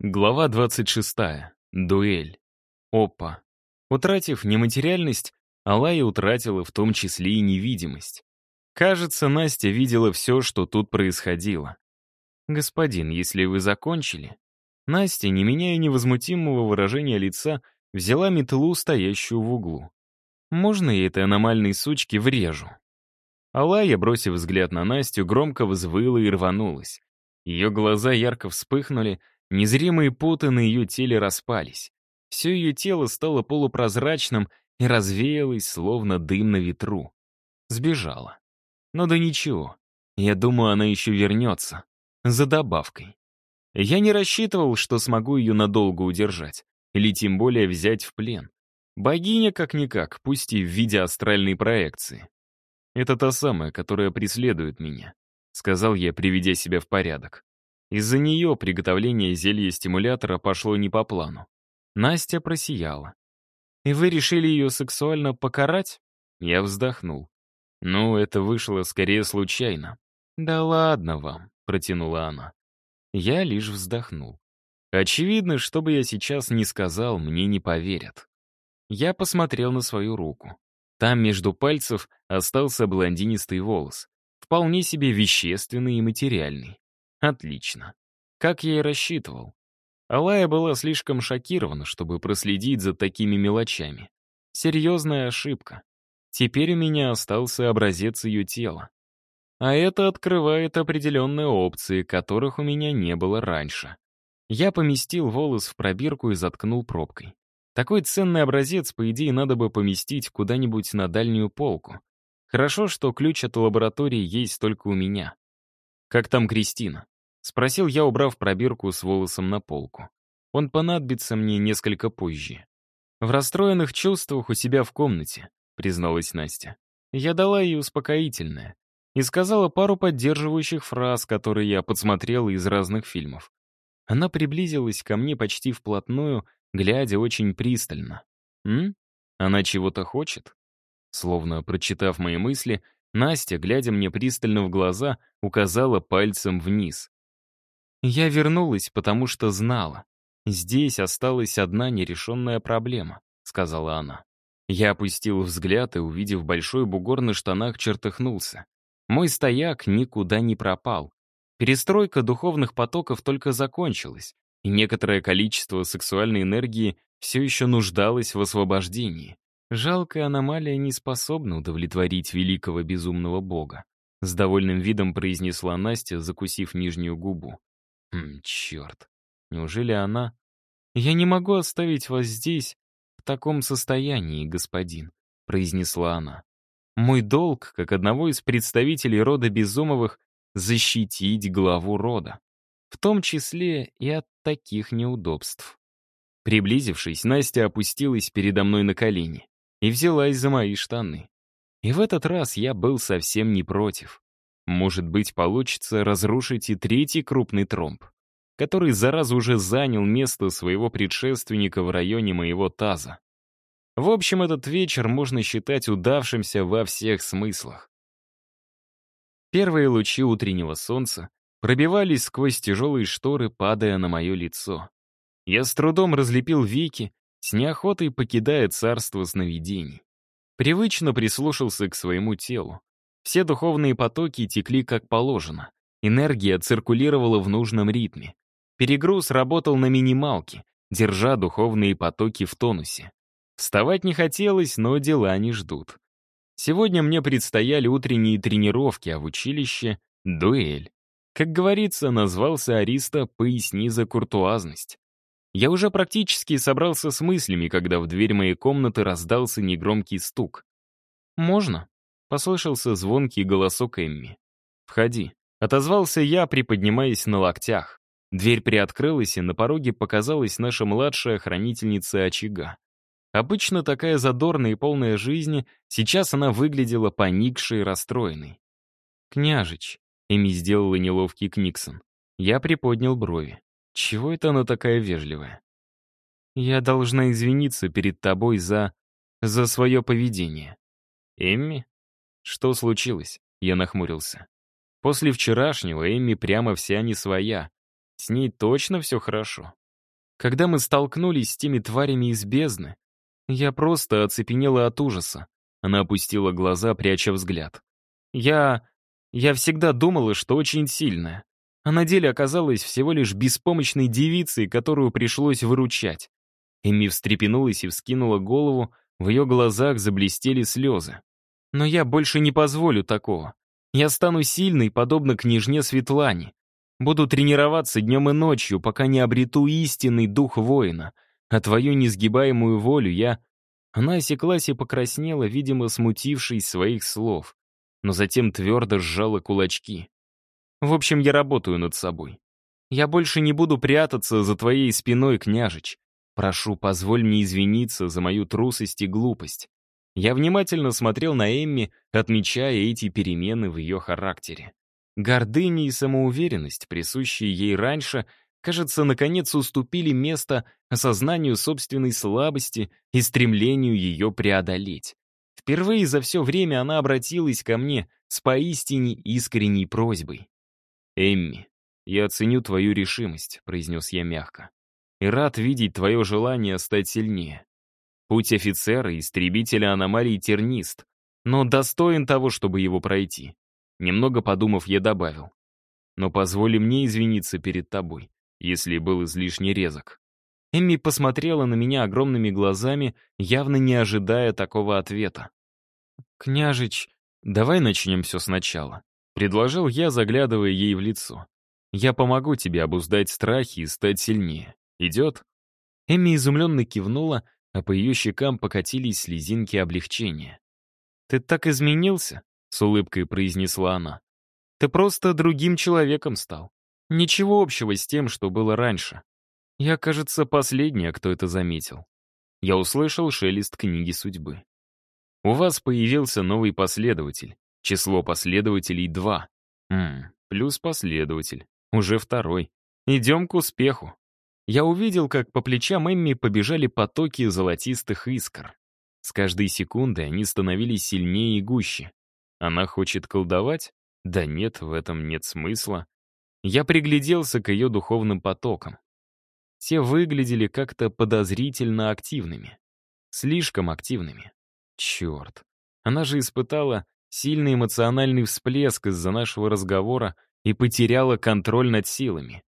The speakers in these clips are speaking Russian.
Глава 26. Дуэль. Опа. Утратив нематериальность, Алая утратила в том числе и невидимость. Кажется, Настя видела все, что тут происходило. «Господин, если вы закончили...» Настя, не меняя невозмутимого выражения лица, взяла метлу, стоящую в углу. «Можно я этой аномальной сучке врежу?» Алая, бросив взгляд на Настю, громко взвыла и рванулась. Ее глаза ярко вспыхнули, Незримые путы на ее теле распались. Все ее тело стало полупрозрачным и развеялось, словно дым на ветру. Сбежала. Но да ничего. Я думаю, она еще вернется. За добавкой. Я не рассчитывал, что смогу ее надолго удержать. Или тем более взять в плен. Богиня как-никак, пусть и в виде астральной проекции. Это та самая, которая преследует меня, сказал я, приведя себя в порядок. Из-за нее приготовление зелья-стимулятора пошло не по плану. Настя просияла. «И вы решили ее сексуально покарать?» Я вздохнул. «Ну, это вышло скорее случайно». «Да ладно вам», — протянула она. Я лишь вздохнул. Очевидно, что бы я сейчас ни сказал, мне не поверят. Я посмотрел на свою руку. Там между пальцев остался блондинистый волос, вполне себе вещественный и материальный. Отлично. Как я и рассчитывал. Алая была слишком шокирована, чтобы проследить за такими мелочами. Серьезная ошибка. Теперь у меня остался образец ее тела. А это открывает определенные опции, которых у меня не было раньше. Я поместил волос в пробирку и заткнул пробкой. Такой ценный образец, по идее, надо бы поместить куда-нибудь на дальнюю полку. Хорошо, что ключ от лаборатории есть только у меня. «Как там Кристина?» — спросил я, убрав пробирку с волосом на полку. «Он понадобится мне несколько позже». «В расстроенных чувствах у себя в комнате», — призналась Настя. Я дала ей успокоительное и сказала пару поддерживающих фраз, которые я подсмотрела из разных фильмов. Она приблизилась ко мне почти вплотную, глядя очень пристально. «М? Она чего-то хочет?» Словно прочитав мои мысли, Настя, глядя мне пристально в глаза, указала пальцем вниз. Я вернулась, потому что знала. Здесь осталась одна нерешенная проблема, сказала она. Я опустил взгляд и, увидев большой бугор на штанах, чертыхнулся. Мой стояк никуда не пропал. Перестройка духовных потоков только закончилась, и некоторое количество сексуальной энергии все еще нуждалось в освобождении. Жалкая аномалия не способна удовлетворить великого безумного бога. С довольным видом произнесла Настя, закусив нижнюю губу. Хм, черт. Неужели она... «Я не могу оставить вас здесь в таком состоянии, господин», — произнесла она. «Мой долг, как одного из представителей рода Безумовых, защитить главу рода, в том числе и от таких неудобств». Приблизившись, Настя опустилась передо мной на колени и взялась за мои штаны. И в этот раз я был совсем не против. Может быть, получится разрушить и третий крупный тромб, который зараза уже занял место своего предшественника в районе моего таза. В общем, этот вечер можно считать удавшимся во всех смыслах. Первые лучи утреннего солнца пробивались сквозь тяжелые шторы, падая на мое лицо. Я с трудом разлепил веки с неохотой покидая царство сновидений. Привычно прислушался к своему телу. Все духовные потоки текли как положено. Энергия циркулировала в нужном ритме. Перегруз работал на минималке, держа духовные потоки в тонусе. Вставать не хотелось, но дела не ждут. Сегодня мне предстояли утренние тренировки, а в училище — дуэль. Как говорится, назвался Ариста «Поясни за куртуазность». Я уже практически собрался с мыслями, когда в дверь моей комнаты раздался негромкий стук. «Можно?» — послышался звонкий голосок Эмми. «Входи», — отозвался я, приподнимаясь на локтях. Дверь приоткрылась, и на пороге показалась наша младшая хранительница очага. Обычно такая задорная и полная жизни, сейчас она выглядела поникшей и расстроенной. «Княжич», — Эми сделала неловкий книксон. Я приподнял брови. Чего это она такая вежливая? Я должна извиниться перед тобой за... за свое поведение. Эмми? Что случилось? Я нахмурился. После вчерашнего Эмми прямо вся не своя. С ней точно все хорошо. Когда мы столкнулись с теми тварями из бездны, я просто оцепенела от ужаса. Она опустила глаза, пряча взгляд. Я... я всегда думала, что очень сильная. А на деле оказалась всего лишь беспомощной девицей, которую пришлось выручать. Эми встрепенулась и вскинула голову, в ее глазах заблестели слезы. «Но я больше не позволю такого. Я стану сильной, подобно княжне Светлане. Буду тренироваться днем и ночью, пока не обрету истинный дух воина. А твою несгибаемую волю я...» Она осеклась и покраснела, видимо, смутившись своих слов. Но затем твердо сжала кулачки. «В общем, я работаю над собой. Я больше не буду прятаться за твоей спиной, княжич. Прошу, позволь мне извиниться за мою трусость и глупость. Я внимательно смотрел на Эмми, отмечая эти перемены в ее характере. Гордыня и самоуверенность, присущие ей раньше, кажется, наконец уступили место осознанию собственной слабости и стремлению ее преодолеть. Впервые за все время она обратилась ко мне с поистине искренней просьбой. «Эмми, я оценю твою решимость», — произнес я мягко, «и рад видеть твое желание стать сильнее. Путь офицера, истребителя аномалий тернист, но достоин того, чтобы его пройти». Немного подумав, я добавил. «Но позволь мне извиниться перед тобой если был излишне резок. Эмми посмотрела на меня огромными глазами, явно не ожидая такого ответа. «Княжич, давай начнем все сначала», — предложил я, заглядывая ей в лицо. «Я помогу тебе обуздать страхи и стать сильнее. Идет?» Эмми изумленно кивнула, а по ее щекам покатились слезинки облегчения. «Ты так изменился?» — с улыбкой произнесла она. «Ты просто другим человеком стал. Ничего общего с тем, что было раньше. Я, кажется, последняя, кто это заметил. Я услышал шелест книги судьбы. У вас появился новый последователь. Число последователей — два. Ммм, плюс последователь. Уже второй. Идем к успеху. Я увидел, как по плечам Эмми побежали потоки золотистых искр. С каждой секундой они становились сильнее и гуще. Она хочет колдовать? Да нет, в этом нет смысла. Я пригляделся к ее духовным потокам. Все выглядели как-то подозрительно активными. Слишком активными. Черт. Она же испытала сильный эмоциональный всплеск из-за нашего разговора и потеряла контроль над силами.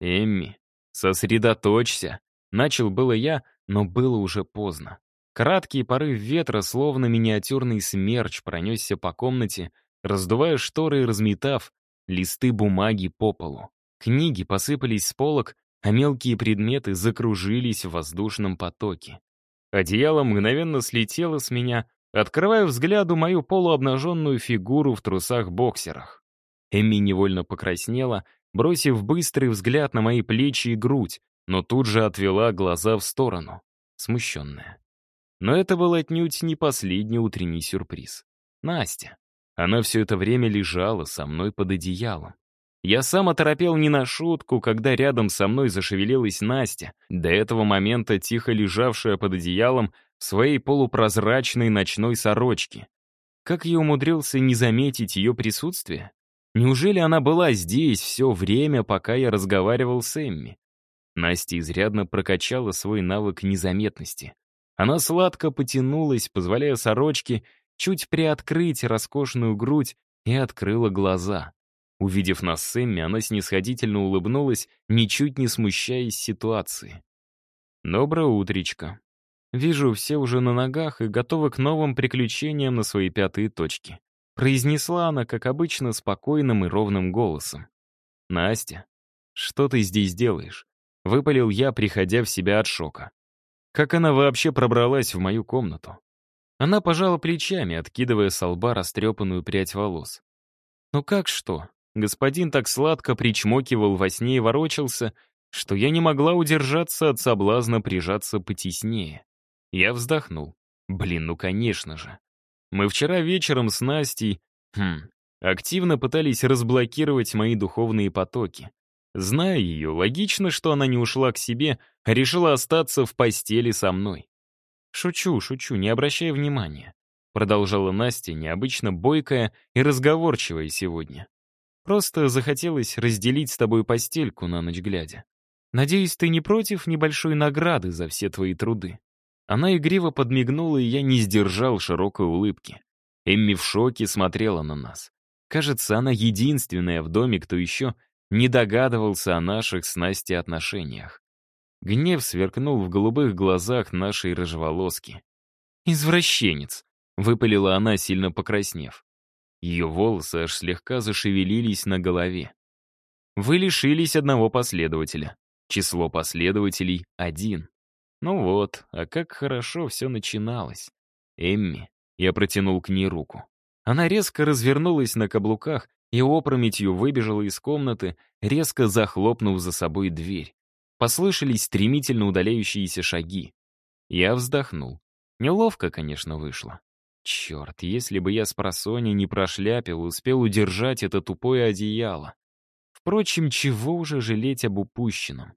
«Эмми, сосредоточься!» Начал было я, но было уже поздно. Краткий порыв ветра, словно миниатюрный смерч, пронесся по комнате, раздувая шторы и разметав листы бумаги по полу. Книги посыпались с полок, а мелкие предметы закружились в воздушном потоке. Одеяло мгновенно слетело с меня, открывая взгляду мою полуобнаженную фигуру в трусах-боксерах. Эмми невольно покраснела, бросив быстрый взгляд на мои плечи и грудь, но тут же отвела глаза в сторону, смущенная. Но это был отнюдь не последний утренний сюрприз. Настя. Она все это время лежала со мной под одеялом. Я сам оторопел не на шутку, когда рядом со мной зашевелилась Настя, до этого момента тихо лежавшая под одеялом в своей полупрозрачной ночной сорочке. Как я умудрился не заметить ее присутствие? Неужели она была здесь все время, пока я разговаривал с Эмми? Настя изрядно прокачала свой навык незаметности. Она сладко потянулась, позволяя сорочке чуть приоткрыть роскошную грудь и открыла глаза. Увидев нас с Эмми, она снисходительно улыбнулась, ничуть не смущаясь ситуации. «Доброе утречко. Вижу, все уже на ногах и готовы к новым приключениям на свои пятые точки», произнесла она, как обычно, спокойным и ровным голосом. «Настя, что ты здесь делаешь?» Выпалил я, приходя в себя от шока. Как она вообще пробралась в мою комнату? Она пожала плечами, откидывая с лба растрепанную прядь волос. «Ну как что?» Господин так сладко причмокивал во сне и ворочался, что я не могла удержаться от соблазна прижаться потеснее. Я вздохнул. Блин, ну конечно же. Мы вчера вечером с Настей, хм, активно пытались разблокировать мои духовные потоки. Зная ее, логично, что она не ушла к себе, а решила остаться в постели со мной. «Шучу, шучу, не обращай внимания», продолжала Настя, необычно бойкая и разговорчивая сегодня. «Просто захотелось разделить с тобой постельку на ночь глядя. Надеюсь, ты не против небольшой награды за все твои труды?» Она игриво подмигнула, и я не сдержал широкой улыбки. Эмми в шоке смотрела на нас. Кажется, она единственная в доме, кто еще не догадывался о наших с Настей отношениях. Гнев сверкнул в голубых глазах нашей рыжеволоски. «Извращенец!» — выпалила она, сильно покраснев. Ее волосы аж слегка зашевелились на голове. «Вы лишились одного последователя. Число последователей — один. Ну вот, а как хорошо все начиналось. Эмми, я протянул к ней руку. Она резко развернулась на каблуках и опрометью выбежала из комнаты, резко захлопнув за собой дверь. Послышались стремительно удаляющиеся шаги. Я вздохнул. Неловко, конечно, вышло. Черт, если бы я с просони не прошляпил, успел удержать это тупое одеяло. Впрочем, чего уже жалеть об упущенном?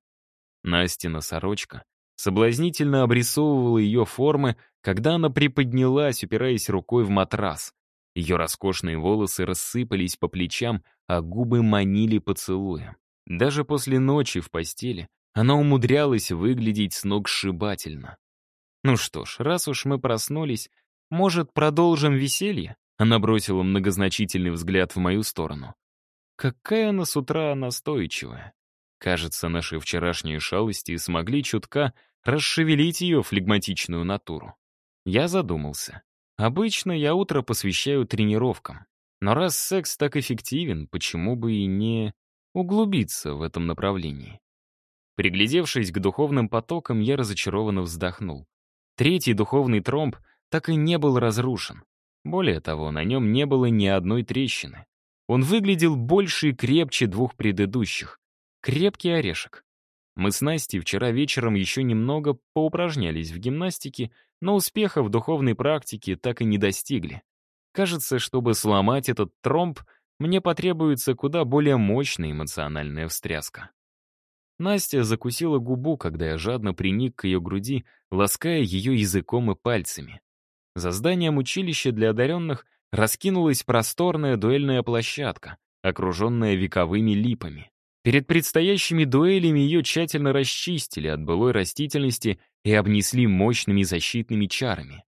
Настина сорочка соблазнительно обрисовывала ее формы, когда она приподнялась, упираясь рукой в матрас. Ее роскошные волосы рассыпались по плечам, а губы манили поцелуем. Даже после ночи в постели она умудрялась выглядеть с ног сшибательно. «Ну что ж, раз уж мы проснулись, может, продолжим веселье?» Она бросила многозначительный взгляд в мою сторону. Какая она с утра настойчивая. Кажется, наши вчерашние шалости смогли чутка расшевелить ее флегматичную натуру. Я задумался. Обычно я утро посвящаю тренировкам. Но раз секс так эффективен, почему бы и не углубиться в этом направлении? Приглядевшись к духовным потокам, я разочарованно вздохнул. Третий духовный тромб так и не был разрушен. Более того, на нем не было ни одной трещины. Он выглядел больше и крепче двух предыдущих. Крепкий орешек. Мы с Настей вчера вечером еще немного поупражнялись в гимнастике, но успеха в духовной практике так и не достигли. Кажется, чтобы сломать этот тромб, мне потребуется куда более мощная эмоциональная встряска. Настя закусила губу, когда я жадно приник к ее груди, лаская ее языком и пальцами. За зданием училища для одаренных раскинулась просторная дуэльная площадка, окруженная вековыми липами. Перед предстоящими дуэлями ее тщательно расчистили от былой растительности и обнесли мощными защитными чарами.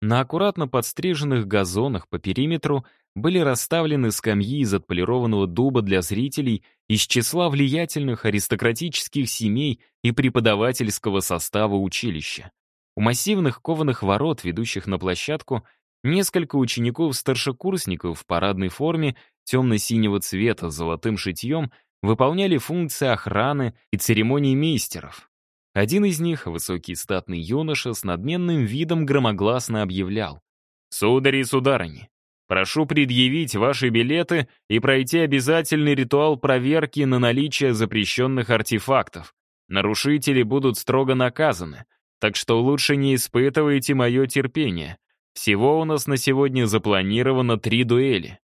На аккуратно подстриженных газонах по периметру были расставлены скамьи из отполированного дуба для зрителей из числа влиятельных аристократических семей и преподавательского состава училища. У массивных кованых ворот, ведущих на площадку, несколько учеников-старшекурсников в парадной форме темно-синего цвета с золотым шитьем выполняли функции охраны и церемонии мейстеров. Один из них, высокий статный юноша, с надменным видом громогласно объявлял. «Судари и сударыни, прошу предъявить ваши билеты и пройти обязательный ритуал проверки на наличие запрещенных артефактов. Нарушители будут строго наказаны, так что лучше не испытывайте мое терпение. Всего у нас на сегодня запланировано три дуэли».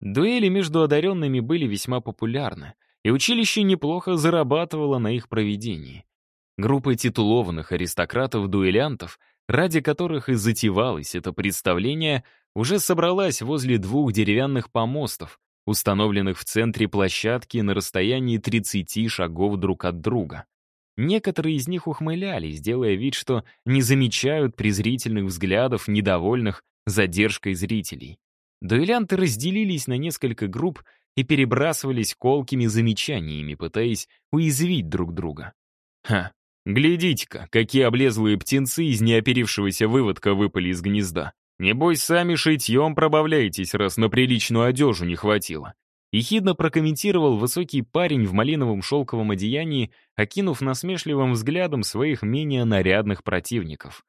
Дуэли между одаренными были весьма популярны, и училище неплохо зарабатывало на их проведении. Группа титулованных аристократов-дуэлянтов, ради которых и затевалось это представление, уже собралась возле двух деревянных помостов, установленных в центре площадки на расстоянии 30 шагов друг от друга. Некоторые из них ухмылялись, делая вид, что не замечают презрительных взглядов, недовольных задержкой зрителей. Дуэлянты разделились на несколько групп и перебрасывались колкими замечаниями, пытаясь уязвить друг друга. Ха, глядите-ка, какие облезлые птенцы из неоперившегося выводка выпали из гнезда. Небось, сами шитьем пробавляетесь, раз на приличную одежу не хватило. Ехидно прокомментировал высокий парень в малиновом шелковом одеянии, окинув насмешливым взглядом своих менее нарядных противников.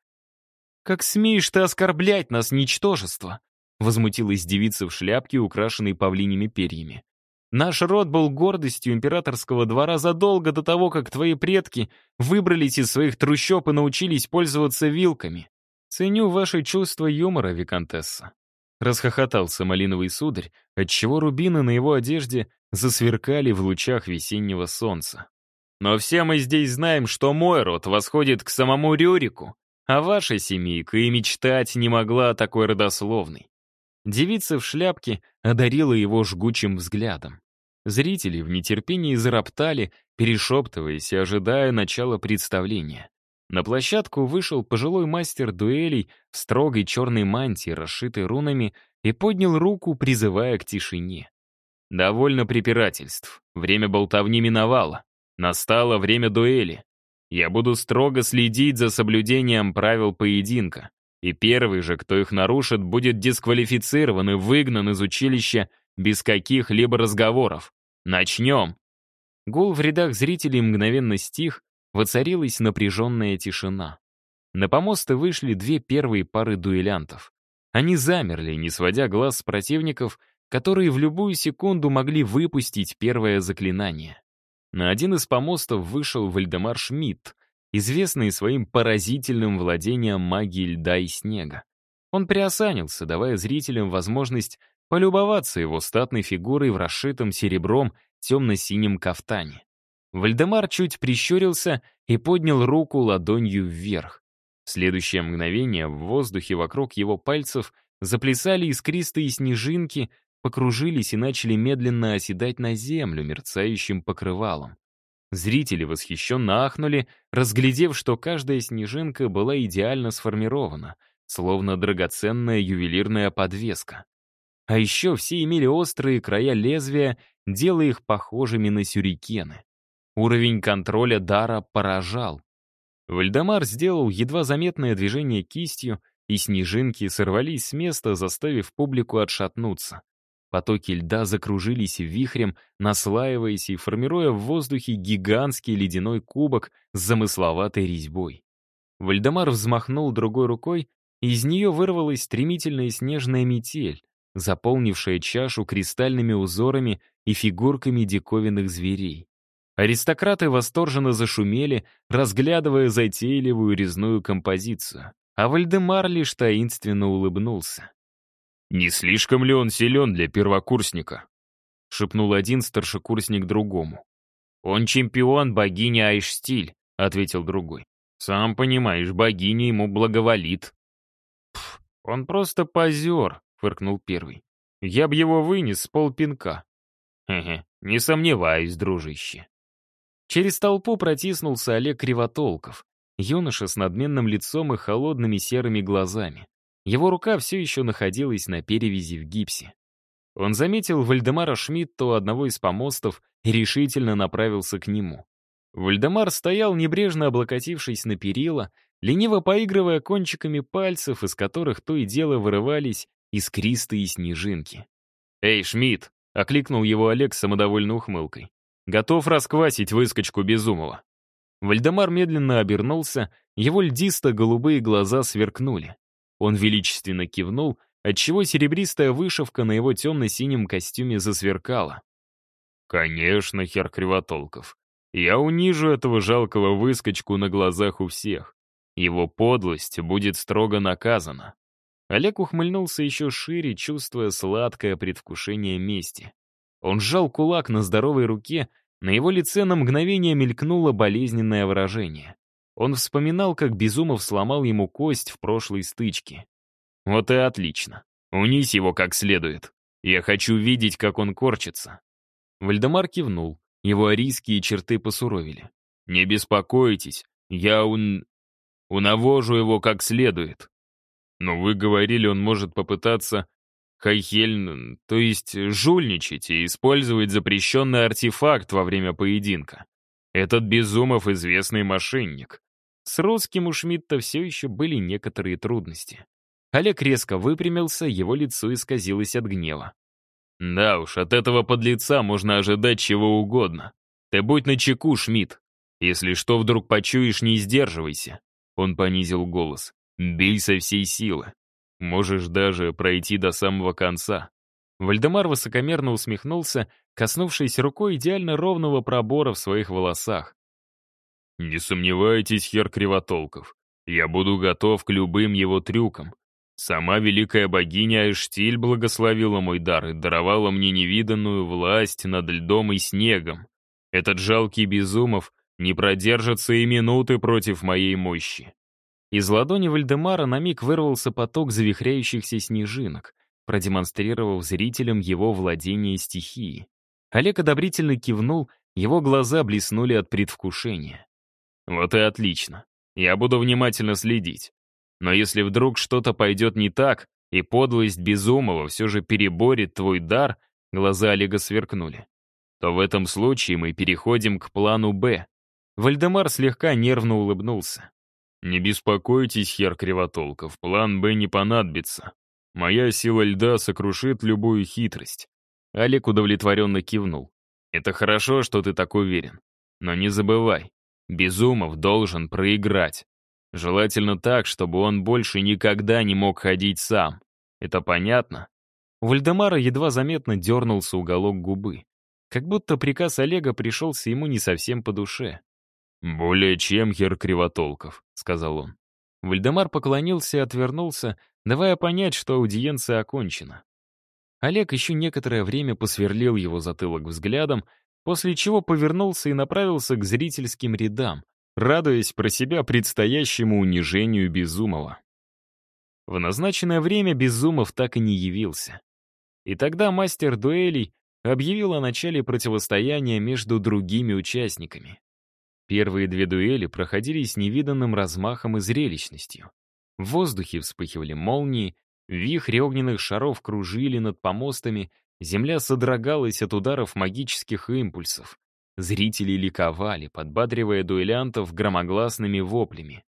«Как смеешь ты оскорблять нас, ничтожество!» Возмутилась девица в шляпке, украшенной павлиними перьями. «Наш род был гордостью императорского двора задолго до того, как твои предки выбрались из своих трущоб и научились пользоваться вилками. Ценю ваше чувство юмора, виконтесса». Расхохотался малиновый сударь, отчего рубины на его одежде засверкали в лучах весеннего солнца. «Но все мы здесь знаем, что мой род восходит к самому Рюрику, а ваша семейка и мечтать не могла о такой родословной. Девица в шляпке одарила его жгучим взглядом. Зрители в нетерпении зароптали, перешептываясь и ожидая начала представления. На площадку вышел пожилой мастер дуэлей в строгой черной мантии, расшитой рунами, и поднял руку, призывая к тишине. «Довольно препирательств. Время болтовни миновало. Настало время дуэли. Я буду строго следить за соблюдением правил поединка, и первый же, кто их нарушит, будет дисквалифицирован и выгнан из училища без каких-либо разговоров. Начнем!» Гул в рядах зрителей мгновенно стих, воцарилась напряженная тишина. На помосты вышли две первые пары дуэлянтов. Они замерли, не сводя глаз с противников, которые в любую секунду могли выпустить первое заклинание. На один из помостов вышел Вальдемар Шмидт, известный своим поразительным владением магией льда и снега. Он приосанился, давая зрителям возможность полюбоваться его статной фигурой в расшитом серебром темно-синем кафтане. Вальдемар чуть прищурился и поднял руку ладонью вверх. В следующее мгновение в воздухе вокруг его пальцев заплясали искристые снежинки, покружились и начали медленно оседать на землю мерцающим покрывалом. Зрители восхищенно ахнули, разглядев, что каждая снежинка была идеально сформирована, словно драгоценная ювелирная подвеска. А еще все имели острые края лезвия, делая их похожими на сюрикены. Уровень контроля дара поражал. Вальдемар сделал едва заметное движение кистью, и снежинки сорвались с места, заставив публику отшатнуться. Потоки льда закружились вихрем, наслаиваясь и формируя в воздухе гигантский ледяной кубок с замысловатой резьбой. Вальдемар взмахнул другой рукой, и из нее вырвалась стремительная снежная метель, заполнившая чашу кристальными узорами и фигурками диковинных зверей. Аристократы восторженно зашумели, разглядывая затейливую резную композицию, а Вальдемар лишь таинственно улыбнулся. «Не слишком ли он силен для первокурсника?» — шепнул один старшекурсник другому. «Он чемпион богини Айштиль», — ответил другой. «Сам понимаешь, богиня ему благоволит». «Пф, он просто позер», — фыркнул первый. «Я б его вынес с полпинка». «Хе-хе, не сомневаюсь, дружище». Через толпу протиснулся Олег Кривотолков, юноша с надменным лицом и холодными серыми глазами. Его рука все еще находилась на перевязи в гипсе. Он заметил Вальдемара Шмидта у одного из помостов и решительно направился к нему. Вальдемар стоял, небрежно облокотившись на перила, лениво поигрывая кончиками пальцев, из которых то и дело вырывались искристые снежинки. «Эй, Шмидт!» — окликнул его Олег с самодовольной ухмылкой. «Готов расквасить выскочку Безумова». Вальдемар медленно обернулся, его льдисто-голубые глаза сверкнули. Он величественно кивнул, отчего серебристая вышивка на его темно-синем костюме засверкала. «Конечно, хер Кривотолков. Я унижу этого жалкого выскочку на глазах у всех. Его подлость будет строго наказана». Олег ухмыльнулся еще шире, чувствуя сладкое предвкушение мести. Он сжал кулак на здоровой руке, на его лице на мгновение мелькнуло болезненное выражение. Он вспоминал, как Безумов сломал ему кость в прошлой стычке. Вот и отлично. Унись его как следует. Я хочу видеть, как он корчится. Вальдемар кивнул. Его арийские черты посуровили. «Не беспокойтесь, я ун... унавожу его как следует». «Но вы говорили, он может попытаться хайхельн, то есть жульничать и использовать запрещенный артефакт во время поединка. Этот Безумов известный мошенник. С русским у Шмидта все еще были некоторые трудности. Олег резко выпрямился, его лицо исказилось от гнева. «Да уж, от этого подлеца можно ожидать чего угодно. Ты будь начеку, Шмидт. Если что вдруг почуешь, не сдерживайся». Он понизил голос. «Бей со всей силы. Можешь даже пройти до самого конца». Вальдемар высокомерно усмехнулся, коснувшись рукой идеально ровного пробора в своих волосах. «Не сомневайтесь, хер Кривотолков, я буду готов к любым его трюкам. Сама великая богиня Айштиль благословила мой дар и даровала мне невиданную власть над льдом и снегом. Этот жалкий Безумов не продержится и минуты против моей мощи». Из ладони Вальдемара на миг вырвался поток завихряющихся снежинок, продемонстрировав зрителям его владение стихией. Олег одобрительно кивнул, его глаза блеснули от предвкушения. «Вот и отлично. Я буду внимательно следить. Но если вдруг что-то пойдет не так, и подлость Безумова все же переборет твой дар, глаза Олега сверкнули, то в этом случае мы переходим к плану «Б». Вальдемар слегка нервно улыбнулся. «Не беспокойтесь, хер Кривотолков, план «Б» не понадобится. Моя сила льда сокрушит любую хитрость». Олег удовлетворенно кивнул. «Это хорошо, что ты так уверен. Но не забывай, Безумов должен проиграть. Желательно так, чтобы он больше никогда не мог ходить сам. Это понятно? У Вальдемара едва заметно дернулся уголок губы. Как будто приказ Олега пришелся ему не совсем по душе. «Более чем, герр Кривотолков», — сказал он. Вальдемар поклонился и отвернулся, давая понять, что аудиенция окончена. Олег еще некоторое время посверлил его затылок взглядом, после чего повернулся и направился к зрительским рядам, радуясь про себя предстоящему унижению Безумова. В назначенное время Безумов так и не явился. И тогда мастер дуэлей объявил о начале противостояния между другими участниками. Первые две дуэли проходили с невиданным размахом и зрелищностью. В воздухе вспыхивали молнии, вихри огненных шаров кружили над помостами, земля содрогалась от ударов магических импульсов. Зрители ликовали, подбадривая дуэлянтов громогласными воплями.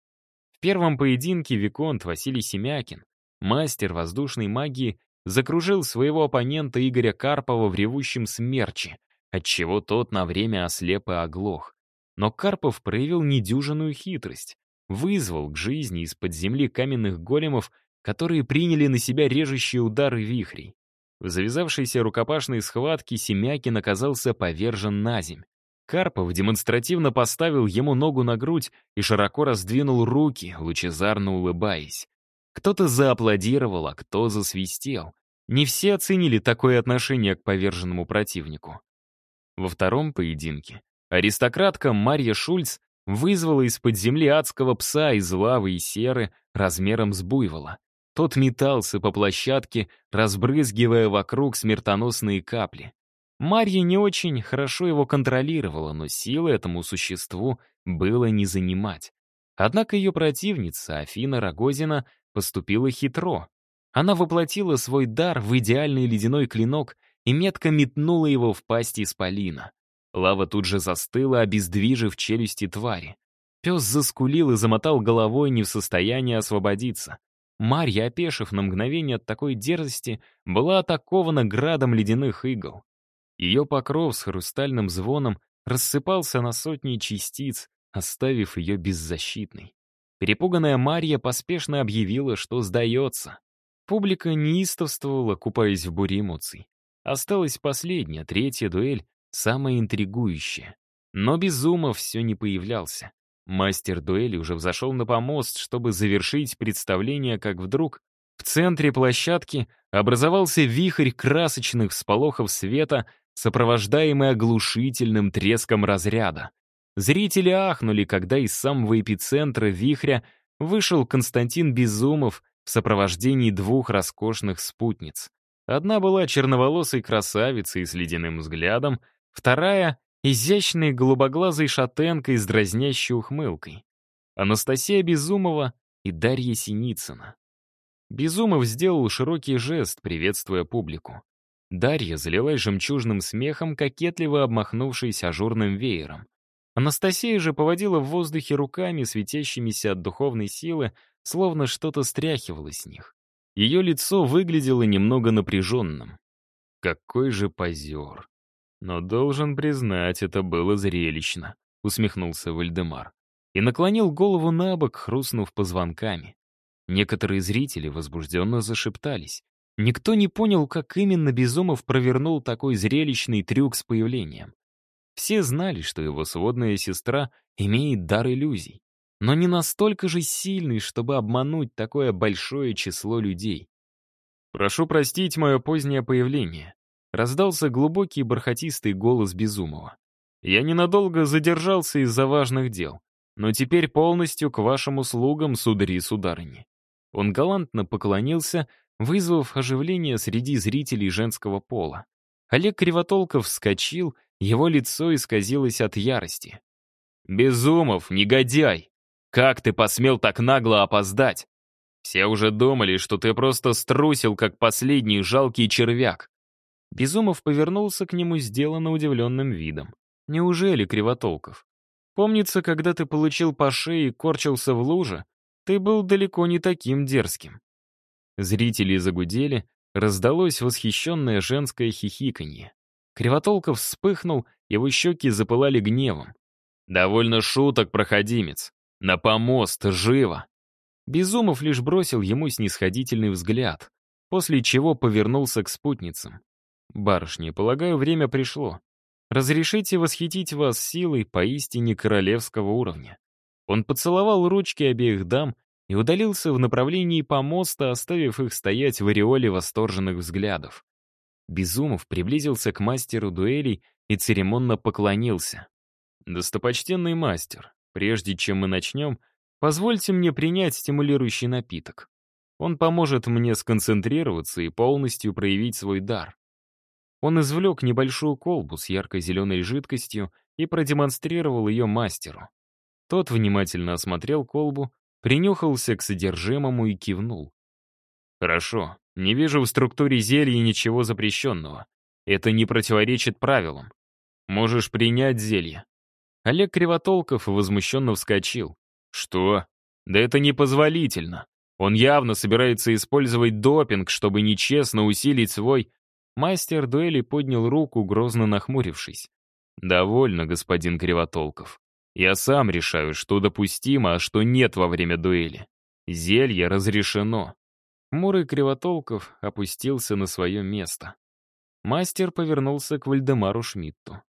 В первом поединке Виконт Василий Семякин, мастер воздушной магии, закружил своего оппонента Игоря Карпова в ревущем смерче, отчего тот на время ослеп и оглох. Но Карпов проявил недюжинную хитрость, вызвал к жизни из-под земли каменных големов, которые приняли на себя режущие удары вихрей. В завязавшейся рукопашной схватке Семякин оказался повержен на земь. Карпов демонстративно поставил ему ногу на грудь и широко раздвинул руки, лучезарно улыбаясь. Кто-то зааплодировал, а кто засвистел. Не все оценили такое отношение к поверженному противнику. Во втором поединке аристократка Марья Шульц вызвала из-под земли адского пса из лавы и серы размером с буйвола. Тот метался по площадке, разбрызгивая вокруг смертоносные капли. Марья не очень хорошо его контролировала, но силы этому существу было не занимать. Однако ее противница, Афина Рогозина, поступила хитро. Она воплотила свой дар в идеальный ледяной клинок и метко метнула его в пасть исполина. Лава тут же застыла, обездвижив челюсти твари. Пес заскулил и замотал головой, не в состоянии освободиться. Марья, опешив на мгновение от такой дерзости, была атакована градом ледяных игл. Ее покров с хрустальным звоном рассыпался на сотни частиц, оставив ее беззащитной. Перепуганная Марья поспешно объявила, что сдается. Публика неистовствовала, купаясь в буре эмоций. Осталась последняя, третья дуэль, самая интригующая. Но Безумов все не появлялся. Мастер дуэли уже взошел на помост, чтобы завершить представление, как вдруг в центре площадки образовался вихрь красочных всполохов света, сопровождаемый оглушительным треском разряда. Зрители ахнули, когда из самого эпицентра вихря вышел Константин Безумов в сопровождении двух роскошных спутниц. Одна была черноволосой красавицей с ледяным взглядом, вторая — изящной голубоглазой шатенкой с дразнящей ухмылкой. Анастасия Безумова и Дарья Синицына. Безумов сделал широкий жест, приветствуя публику. Дарья залилась жемчужным смехом, кокетливо обмахнувшись ажурным веером. Анастасия же поводила в воздухе руками, светящимися от духовной силы, словно что-то стряхивало с них. Ее лицо выглядело немного напряженным. Какой же позер. Но должен признать, это было зрелищно, усмехнулся Вальдемар. И наклонил голову на бок, хрустнув позвонками. Некоторые зрители возбужденно зашептались. Никто не понял, как именно Безумов провернул такой зрелищный трюк с появлением. Все знали, что его сводная сестра имеет дар иллюзий, но не настолько же сильный, чтобы обмануть такое большое число людей. «Прошу простить мое позднее появление», — раздался глубокий бархатистый голос Безумова. «Я ненадолго задержался из-за важных дел, но теперь полностью к вашим услугам, судари и сударыни». Он галантно поклонился, вызвав оживление среди зрителей женского пола. Олег Кривотолков вскочил, его лицо исказилось от ярости. «Безумов, негодяй! Как ты посмел так нагло опоздать? Все уже думали, что ты просто струсил, как последний жалкий червяк». Безумов повернулся к нему сделанно удивленным видом. «Неужели, Кривотолков? Помнится, когда ты получил по шее и корчился в луже, ты был далеко не таким дерзким». Зрители загудели, раздалось восхищенное женское хихиканье. Кривотолков вспыхнул, его щеки запылали гневом. «Довольно шуток, проходимец. На помост, живо!» Безумов лишь бросил ему снисходительный взгляд, после чего повернулся к спутницам. «Барышни, полагаю, время пришло. Разрешите восхитить вас силой поистине королевского уровня». Он поцеловал ручки обеих дам и удалился в направлении помоста, оставив их стоять в ореоле восторженных взглядов. Безумов приблизился к мастеру дуэлей и церемонно поклонился. «Достопочтенный мастер, прежде чем мы начнем, позвольте мне принять стимулирующий напиток. Он поможет мне сконцентрироваться и полностью проявить свой дар». Он извлек небольшую колбу с ярко-зеленой жидкостью и продемонстрировал ее мастеру. Тот внимательно осмотрел колбу, принюхался к содержимому и кивнул. «Хорошо, не вижу в структуре зелья ничего запрещенного. Это не противоречит правилам. Можешь принять зелье». Олег Кривотолков возмущенно вскочил. «Что? Да это непозволительно. Он явно собирается использовать допинг, чтобы нечестно усилить свой...» Мастер дуэли поднял руку, грозно нахмурившись. «Довольно, господин Кривотолков. Я сам решаю, что допустимо, а что нет во время дуэли. Зелье разрешено». Мурый Кривотолков опустился на свое место. Мастер повернулся к Вальдемару Шмидту.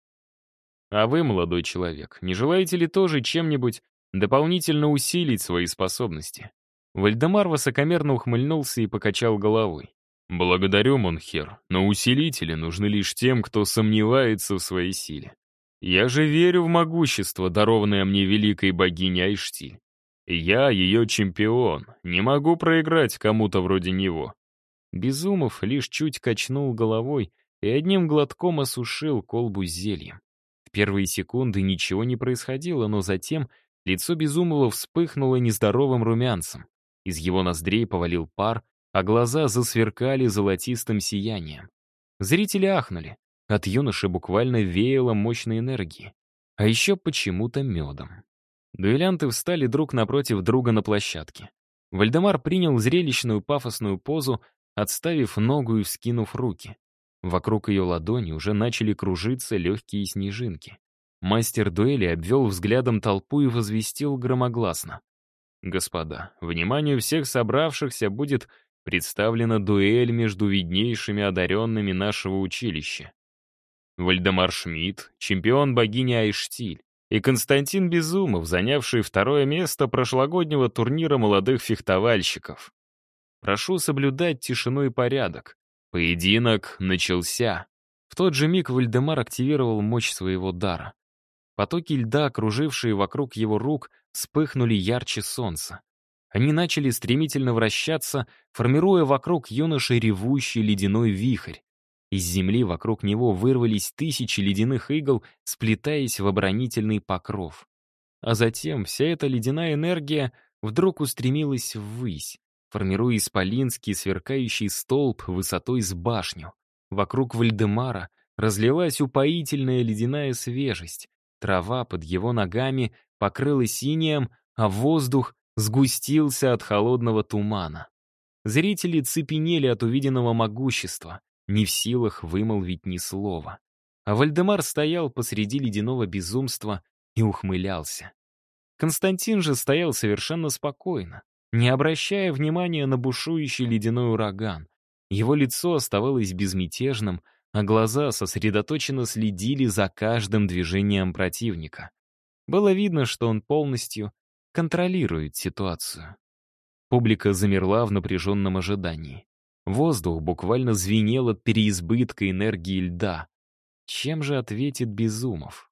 А вы, молодой человек, не желаете ли тоже чем-нибудь дополнительно усилить свои способности? Вальдемар высокомерно ухмыльнулся и покачал головой. «Благодарю, mon cher, но усилители нужны лишь тем, кто сомневается в своей силе. Я же верю в могущество, дарованное мне великой богиней Айштиль. Я ее чемпион, не могу проиграть кому-то вроде него». Безумов лишь чуть качнул головой и одним глотком осушил колбу с зельем первые секунды ничего не происходило, но затем лицо Безумова вспыхнуло нездоровым румянцем. Из его ноздрей повалил пар, а глаза засверкали золотистым сиянием. Зрители ахнули. От юноши буквально веяло мощной энергии. А еще почему-то медом. Дуэлянты встали друг напротив друга на площадке. Вальдемар принял зрелищную пафосную позу, отставив ногу и вскинув руки. Вокруг ее ладони уже начали кружиться легкие снежинки. Мастер дуэли обвел взглядом толпу и возвестил громогласно. «Господа, вниманию всех собравшихся будет представлена дуэль между виднейшими одаренными нашего училища. Вальдемар Шмидт, чемпион богини Айштиль, и Константин Безумов, занявший второе место прошлогоднего турнира молодых фехтовальщиков. Прошу соблюдать тишину и порядок. Поединок начался. В тот же миг Вальдемар активировал мощь своего дара. Потоки льда, окружившие вокруг его рук, вспыхнули ярче солнца. Они начали стремительно вращаться, формируя вокруг юноши ревущий ледяной вихрь. Из земли вокруг него вырвались тысячи ледяных игл, сплетаясь в оборонительный покров. А затем вся эта ледяная энергия вдруг устремилась ввысь формируя исполинский сверкающий столб высотой с башню. Вокруг Вальдемара разлилась упоительная ледяная свежесть. Трава под его ногами покрылась инеем, а воздух сгустился от холодного тумана. Зрители цепенели от увиденного могущества, не в силах вымолвить ни слова. А Вальдемар стоял посреди ледяного безумства и ухмылялся. Константин же стоял совершенно спокойно не обращая внимания на бушующий ледяной ураган. Его лицо оставалось безмятежным, а глаза сосредоточенно следили за каждым движением противника. Было видно, что он полностью контролирует ситуацию. Публика замерла в напряженном ожидании. Воздух буквально звенел от переизбытка энергии льда. Чем же ответит Безумов?